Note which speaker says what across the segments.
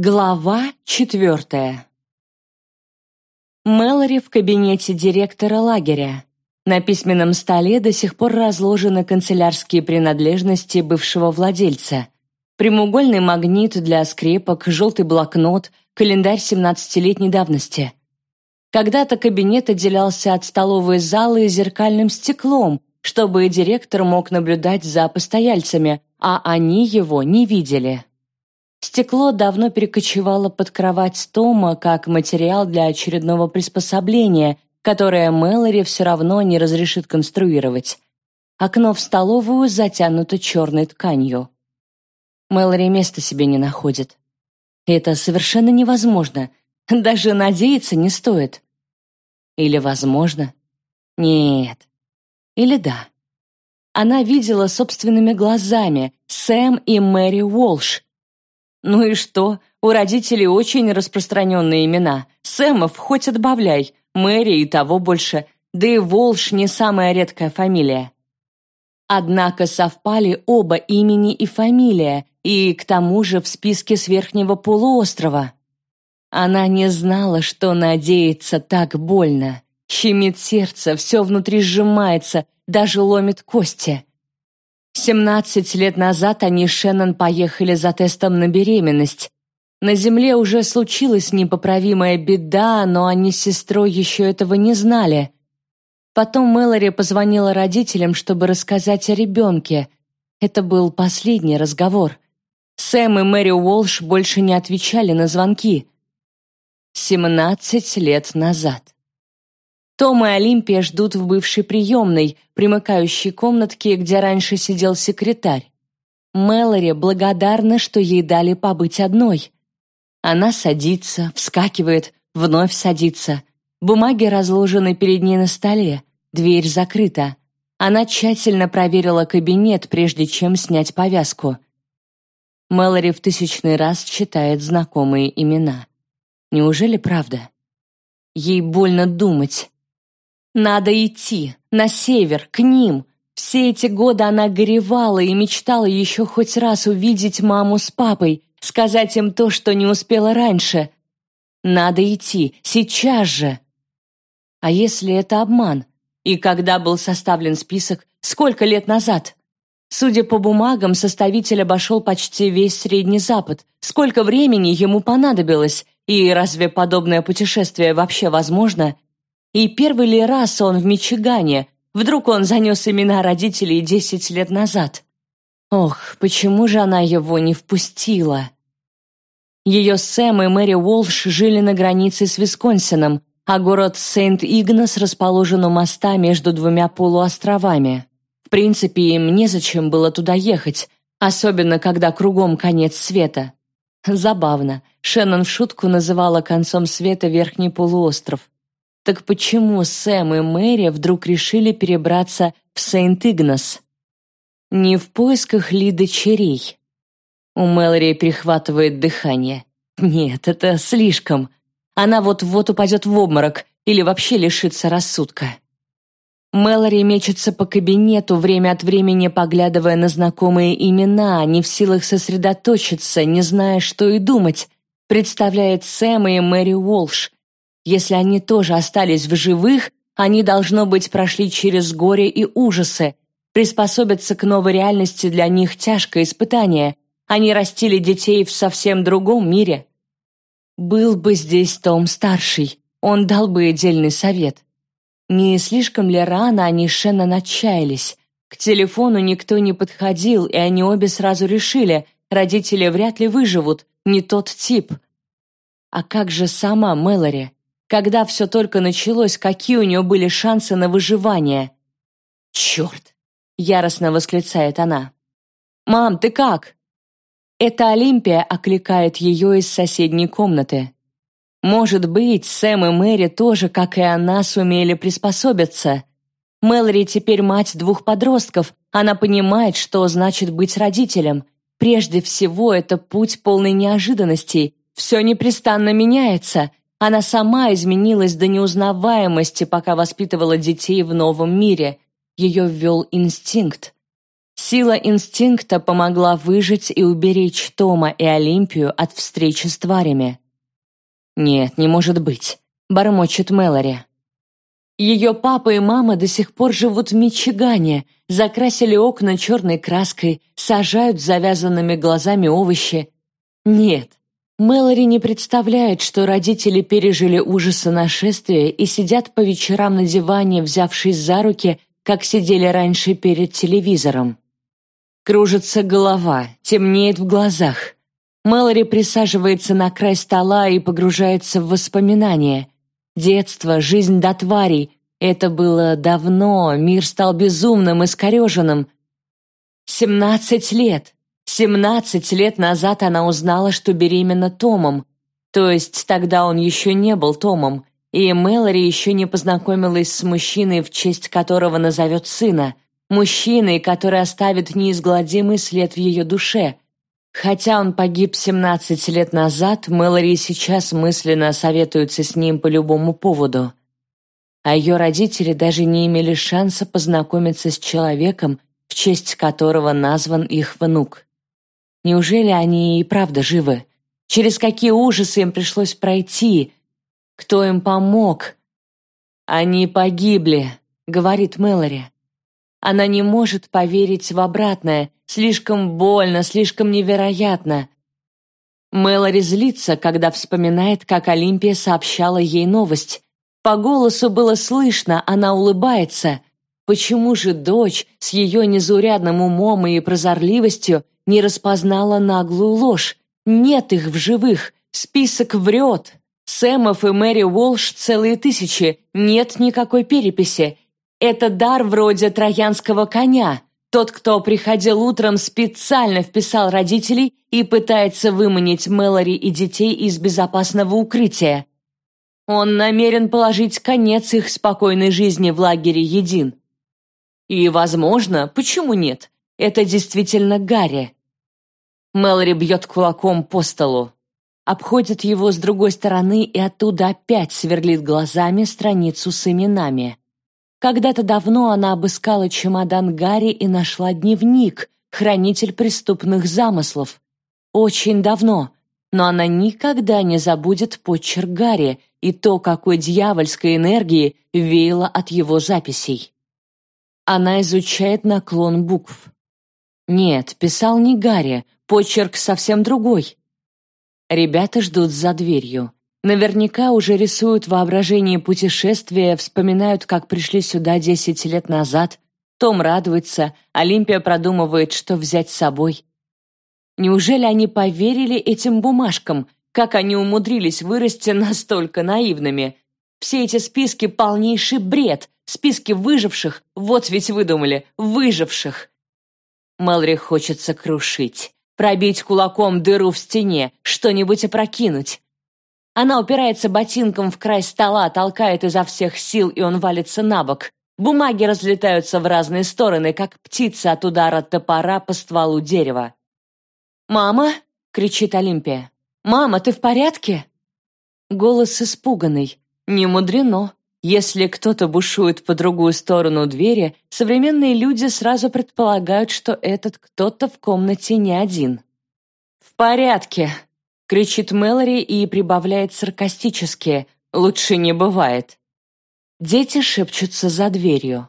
Speaker 1: Глава четвертая Мэлори в кабинете директора лагеря. На письменном столе до сих пор разложены канцелярские принадлежности бывшего владельца. Прямоугольный магнит для скрепок, желтый блокнот, календарь 17-летней давности. Когда-то кабинет отделялся от столовой залы зеркальным стеклом, чтобы директор мог наблюдать за постояльцами, а они его не видели. Стекло давно перекочевало под кровать Тома как материал для очередного приспособления, которое Мэлори все равно не разрешит конструировать. Окно в столовую затянуто черной тканью. Мэлори места себе не находит. Это совершенно невозможно. Даже надеяться не стоит. Или возможно? Нет. Или да. Она видела собственными глазами Сэм и Мэри Уолш, ну и что? У родителей очень распространенные имена. Сэмов хоть отбавляй, Мэри и того больше, да и Волш не самая редкая фамилия. Однако совпали оба имени и фамилия, и к тому же в списке с верхнего полуострова. Она не знала, что надеяться так больно. Щемит сердце, все внутри сжимается, даже ломит кости. Семнадцать лет назад они с Шеннон поехали за тестом на беременность. На земле уже случилась непоправимая беда, но они с сестрой еще этого не знали. Потом Мэлори позвонила родителям, чтобы рассказать о ребенке. Это был последний разговор. Сэм и Мэри Уолш больше не отвечали на звонки. Семнадцать лет назад. Том и Олимпия ждут в бывшей приемной, примыкающей комнатке, где раньше сидел секретарь. Мэлори благодарна, что ей дали побыть одной. Она садится, вскакивает, вновь садится. Бумаги разложены перед ней на столе, дверь закрыта. Она тщательно проверила кабинет, прежде чем снять повязку. Мэлори в тысячный раз читает знакомые имена. Неужели правда? Ей больно думать. Надо идти, на север, к ним. Все эти годы она горевала и мечтала еще хоть раз увидеть маму с папой, сказать им то, что не успела раньше. Надо идти, сейчас же. А если это обман? И когда был составлен список, сколько лет назад? Судя по бумагам, составитель обошел почти весь Средний Запад. Сколько времени ему понадобилось? И разве подобное путешествие вообще возможно? И первый ли раз он в Мичигане? Вдруг он занес имена родителей десять лет назад? Ох, почему же она его не впустила? Ее Сэм и Мэри Уолш жили на границе с Висконсином, а город Сент-Игнас расположен у моста между двумя полуостровами. В принципе, им незачем было туда ехать, особенно когда кругом конец света. Забавно, Шеннон в шутку называла концом света верхний полуостров. Так почему Сэм и Мэри вдруг решили перебраться в Сент-Игнас? Не в поисках ли дочерей? У Мэлори прихватывает дыхание. Нет, это слишком. Она вот-вот упадет в обморок или вообще лишится рассудка. Мэлори мечется по кабинету, время от времени поглядывая на знакомые имена, не в силах сосредоточиться, не зная, что и думать. Представляет Сэма и Мэри Уолш, если они тоже остались в живых, они, должно быть, прошли через горе и ужасы. Приспособиться к новой реальности для них тяжкое испытание. Они растили детей в совсем другом мире. Был бы здесь Том-старший, он дал бы отдельный совет. Не слишком ли рано они с Шеннон отчаялись? К телефону никто не подходил, и они обе сразу решили, родители вряд ли выживут, не тот тип. А как же сама Мэлори? Когда все только началось, какие у нее были шансы на выживание? «Черт!» — яростно восклицает она. «Мам, ты как?» Это Олимпия окликает ее из соседней комнаты. Может быть, Сэм и Мэри тоже, как и она, сумели приспособиться. Мэлори теперь мать двух подростков, она понимает, что значит быть родителем. Прежде всего, это путь полный неожиданностей. Все непрестанно меняется, она сама изменилась до неузнаваемости, пока воспитывала детей в новом мире. Ее ввел инстинкт. Сила инстинкта помогла выжить и уберечь Тома и Олимпию от встречи с тварями. «Нет, не может быть», — бормочет Мэлори. Ее папа и мама до сих пор живут в Мичигане, закрасили окна черной краской, сажают завязанными глазами овощи. Нет, Мэлори не представляет, что родители пережили ужасы нашествия и сидят по вечерам на диване, взявшись за руки, как сидели раньше перед телевизором. Кружится голова, темнеет в глазах. Мэлори присаживается на край стола и погружается в воспоминания. Детство, жизнь до тварей. Это было давно, мир стал безумным, искореженным. Семнадцать лет. Семнадцать лет назад она узнала, что беременна Томом. То есть тогда он еще не был Томом, и Мэлори еще не познакомилась с мужчиной, в честь которого назовет сына. Мужчиной, который оставит неизгладимый след в ее душе – Хотя он погиб 17 лет назад, Мэлори сейчас мысленно советуется с ним по любому поводу. А ее родители даже не имели шанса познакомиться с человеком, в честь которого назван их внук. Неужели они и правда живы? Через какие ужасы им пришлось пройти? Кто им помог? «Они погибли», — говорит Мэлори. Она не может поверить в обратное, слишком больно, слишком невероятно. Мэлори злится, когда вспоминает, как Олимпия сообщала ей новость. По голосу было слышно, она улыбается. Почему же дочь с ее незаурядным умом и прозорливостью не распознала наглую ложь? Нет их в живых, список врет. Сэмов и Мэри Уолш целые тысячи, нет никакой переписи, это дар вроде троянского коня. Тот, кто приходил утром, специально вписал родителей и пытается выманить Мэлори и детей из безопасного укрытия. Он намерен положить конец их спокойной жизни в лагере Един. И, возможно, почему нет? Это действительно Гарри. Мэлори бьет кулаком по столу. Обходит его с другой стороны и оттуда опять сверлит глазами страницу с именами. Когда-то давно она обыскала чемодан Гарри и нашла дневник, хранитель преступных замыслов. Очень давно, но она никогда не забудет почерк Гарри и то, какой дьявольской энергии веяло от его записей. Она изучает наклон букв. Нет, писал не Гарри, почерк совсем другой. Ребята ждут за дверью. Наверняка уже рисуют воображение путешествия, вспоминают, как пришли сюда десять лет назад. Том радуется, Олимпия продумывает, что взять с собой. Неужели они поверили этим бумажкам? Как они умудрились вырасти настолько наивными? Все эти списки — полнейший бред. Списки выживших, вот ведь выдумали, выживших. Мэлри хочется крушить, пробить кулаком дыру в стене, что-нибудь опрокинуть. Она упирается ботинком в край стола, толкает изо всех сил, и он валится на бок. Бумаги разлетаются в разные стороны, как птица от удара топора по стволу дерева. «Мама!» — кричит Олимпия. «Мама, ты в порядке?» Голос испуганный. Не мудрено. Если кто-то бушует по другую сторону двери, современные люди сразу предполагают, что этот кто-то в комнате не один. «В порядке», кричит Мэлори и прибавляет саркастически «Лучше не бывает». Дети шепчутся за дверью.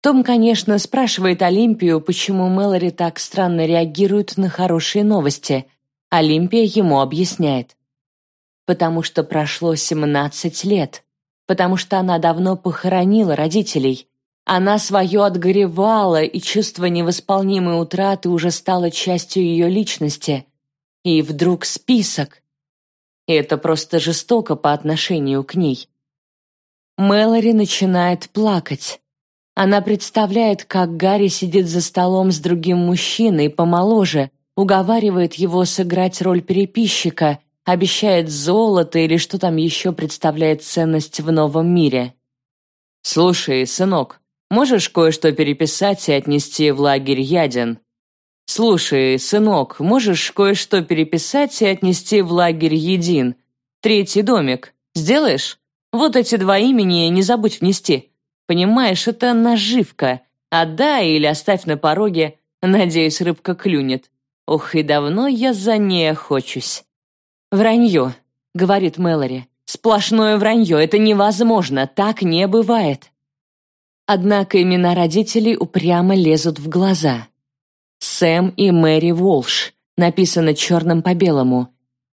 Speaker 1: Том, конечно, спрашивает Олимпию, почему Мэлори так странно реагирует на хорошие новости. Олимпия ему объясняет. Потому что прошло 17 лет. Потому что она давно похоронила родителей. Она свое отгоревала, и чувство невосполнимой утраты уже стало частью ее личности. И вдруг список. И это просто жестоко по отношению к ней. Мэлори начинает плакать. Она представляет, как Гарри сидит за столом с другим мужчиной, помоложе, уговаривает его сыграть роль переписчика, обещает золото или что там еще представляет ценность в новом мире. «Слушай, сынок, можешь кое-что переписать и отнести в лагерь Яден?» «Слушай, сынок, можешь кое-что переписать и отнести в лагерь Един? Третий домик. Сделаешь? Вот эти два имени не забудь внести. Понимаешь, это наживка. Отдай или оставь на пороге, надеюсь, рыбка клюнет. Ох, и давно я за ней охочусь. Вранье, говорит Мэлори. Сплошное вранье, это невозможно, так не бывает. Однако имена родителей упрямо лезут в глаза. Сэм и Мэри Волш, написано черным по белому,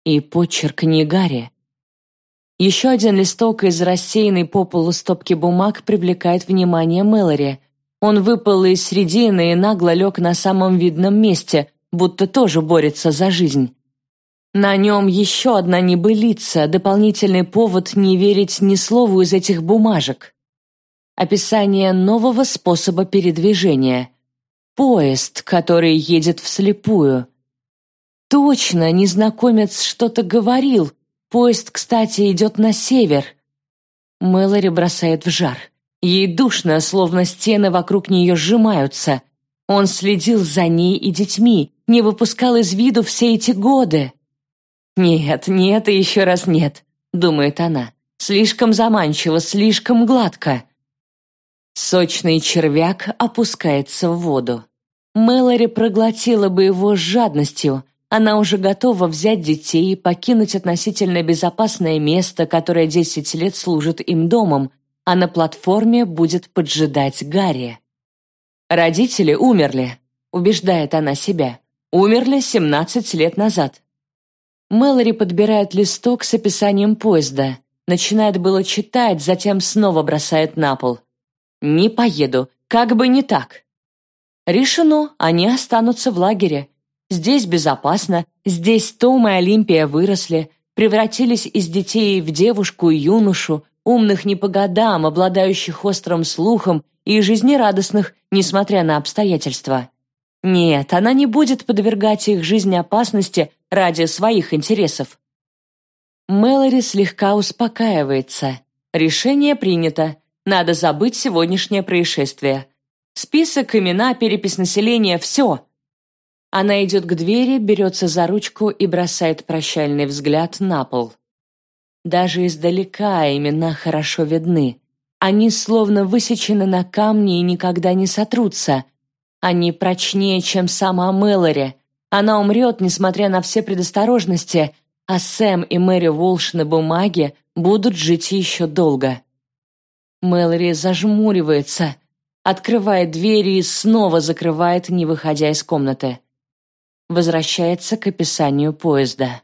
Speaker 1: и почерк не Гарри. Еще один листок из рассеянной по полу стопки бумаг привлекает внимание Мэлори. Он выпал из середины и нагло лег на самом видном месте, будто тоже борется за жизнь. На нем еще одна небылица, дополнительный повод не верить ни слову из этих бумажек. Описание нового способа передвижения. Поезд, который едет вслепую. Точно, незнакомец что-то говорил. Поезд, кстати, идет на север. Мэлори бросает в жар. Ей душно, словно стены вокруг нее сжимаются. Он следил за ней и детьми, не выпускал из виду все эти годы. «Нет, нет и еще раз нет», — думает она. «Слишком заманчиво, слишком гладко». Сочный червяк опускается в воду. Мэлори проглотила бы его с жадностью. Она уже готова взять детей и покинуть относительно безопасное место, которое десять лет служит им домом, а на платформе будет поджидать Гарри. «Родители умерли», — убеждает она себя. «Умерли семнадцать лет назад. Мэлори подбирает листок с описанием поезда. Начинает было читать, затем снова бросает на пол. «Не поеду, как бы не так». Решено, они останутся в лагере. Здесь безопасно, здесь Том и Олимпия выросли, превратились из детей в девушку и юношу, умных не по годам, обладающих острым слухом и жизнерадостных, несмотря на обстоятельства. Нет, она не будет подвергать их жизни опасности ради своих интересов. Мэлори слегка успокаивается. Решение принято. Надо забыть сегодняшнее происшествие. Список, имена, перепись населения – все. Она идет к двери, берется за ручку и бросает прощальный взгляд на пол. Даже издалека имена хорошо видны. Они словно высечены на камне и никогда не сотрутся. Они прочнее, чем сама Мэлори – она умрет, несмотря на все предосторожности, а Сэм и Мэри Волш на бумаге будут жить еще долго. Мэлори зажмуривается, открывает двери и снова закрывает, не выходя из комнаты. Возвращается к описанию поезда.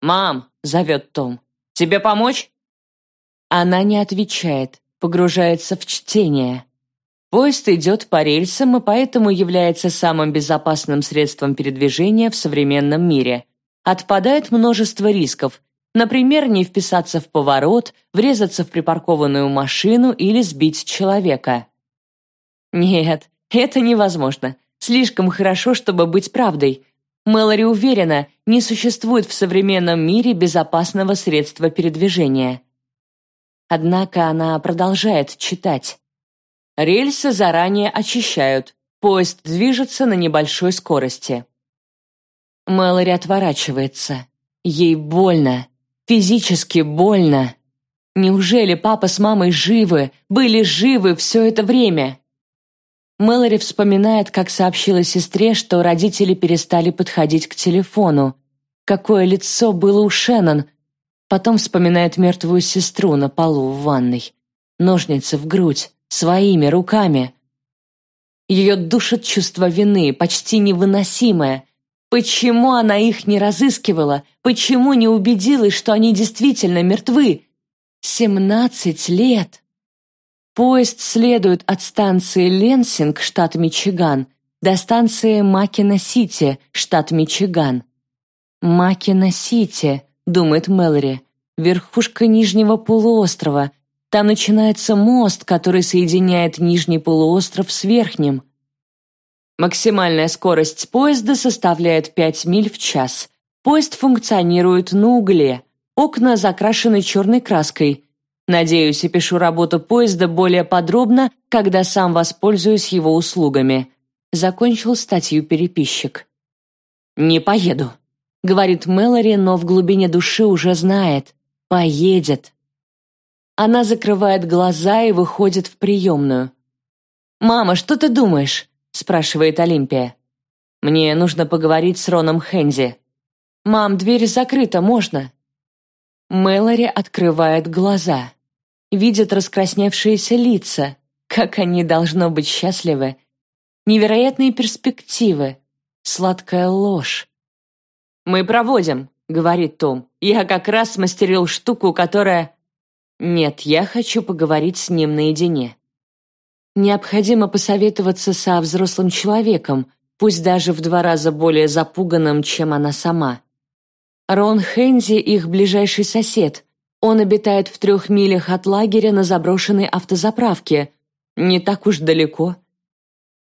Speaker 1: «Мам!» — зовет Том. «Тебе помочь?» Она не отвечает, погружается в чтение. Поезд идет по рельсам и поэтому является самым безопасным средством передвижения в современном мире. Отпадает множество рисков, например, не вписаться в поворот, врезаться в припаркованную машину или сбить человека. Нет, это невозможно. Слишком хорошо, чтобы быть правдой. Мэлори уверена, не существует в современном мире безопасного средства передвижения. Однако она продолжает читать. Рельсы заранее очищают. Поезд движется на небольшой скорости. Мэлори отворачивается. Ей больно. Физически больно. Неужели папа с мамой живы, были живы все это время? Мэлори вспоминает, как сообщила сестре, что родители перестали подходить к телефону. Какое лицо было у Шеннон. Потом вспоминает мертвую сестру на полу в ванной. Ножницы в грудь своими руками. Ее душит чувство вины, почти невыносимое. Почему она их не разыскивала? Почему не убедилась, что они действительно мертвы? Семнадцать лет! Поезд следует от станции Ленсинг, штат Мичиган, до станции Макина-Сити, штат Мичиган. «Макина-Сити», — думает Мэлори, — верхушка нижнего полуострова, там начинается мост, который соединяет нижний полуостров с верхним. Максимальная скорость поезда составляет 5 миль в час. Поезд функционирует на угле. Окна закрашены черной краской. Надеюсь, и пишу работу поезда более подробно, когда сам воспользуюсь его услугами. Закончил статью переписчик. «Не поеду», — говорит Мэлори, но в глубине души уже знает. «Поедет». Она закрывает глаза и выходит в приемную. «Мама, что ты думаешь?» – спрашивает Олимпия. «Мне нужно поговорить с Роном Хензи». «Мам, дверь закрыта, можно?» Мэлори открывает глаза. Видит раскрасневшиеся лица. Как они должно быть счастливы. Невероятные перспективы. Сладкая ложь. «Мы проводим», — говорит Том. «Я как раз смастерил штуку, которая...» «Нет, я хочу поговорить с ним наедине». Необходимо посоветоваться со взрослым человеком, пусть даже в два раза более запуганным, чем она сама. Рон Хензи — их ближайший сосед. Он обитает в трех милях от лагеря на заброшенной автозаправке. Не так уж далеко.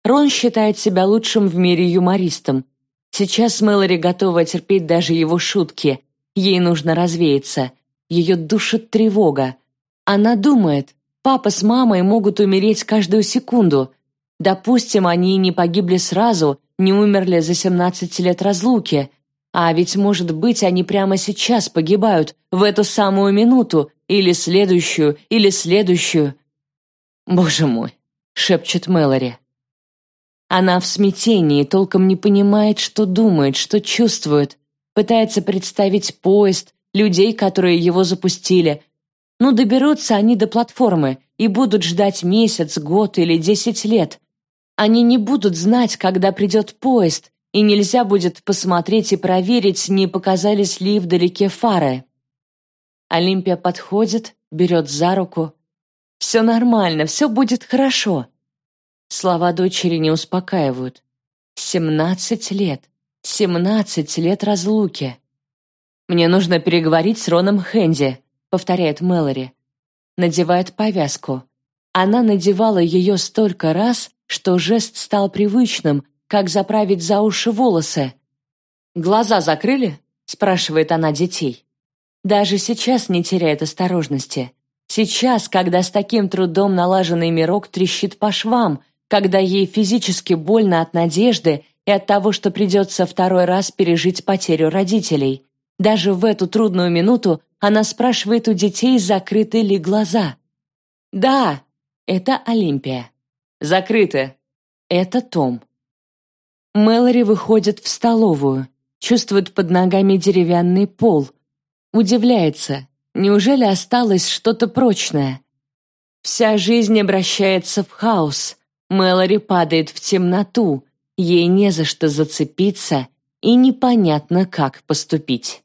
Speaker 1: Рон считает себя лучшим в мире юмористом. Сейчас Мэлори готова терпеть даже его шутки. Ей нужно развеяться. Ее душит тревога. Она думает, папа с мамой могут умереть каждую секунду. Допустим, они не погибли сразу, не умерли за 17 лет разлуки. А ведь, может быть, они прямо сейчас погибают, в эту самую минуту, или следующую, или следующую. «Боже мой!» — шепчет Мэлори. Она в смятении, толком не понимает, что думает, что чувствует. Пытается представить поезд, людей, которые его запустили. Ну, доберутся они до платформы и будут ждать месяц, год или десять лет. Они не будут знать, когда придет поезд, и нельзя будет посмотреть и проверить, не показались ли вдалеке фары. Олимпия подходит, берет за руку. «Все нормально, все будет хорошо». Слова дочери не успокаивают. Семнадцать лет. Семнадцать лет разлуки. «Мне нужно переговорить с Роном Хэнди», — повторяет Мэлори. Надевает повязку. Она надевала ее столько раз, что жест стал привычным, как заправить за уши волосы. «Глаза закрыли?» — спрашивает она детей. Даже сейчас не теряет осторожности. Сейчас, когда с таким трудом налаженный мирок трещит по швам, когда ей физически больно от надежды и от того, что придется второй раз пережить потерю родителей. Даже в эту трудную минуту она спрашивает у детей, закрыты ли глаза. «Да, это Олимпия». «Закрыты». «Это Том». Мэлори выходит в столовую, чувствует под ногами деревянный пол. Удивляется, неужели осталось что-то прочное? Вся жизнь обращается в хаос, Мэлори падает в темноту, ей не за что зацепиться и непонятно, как поступить.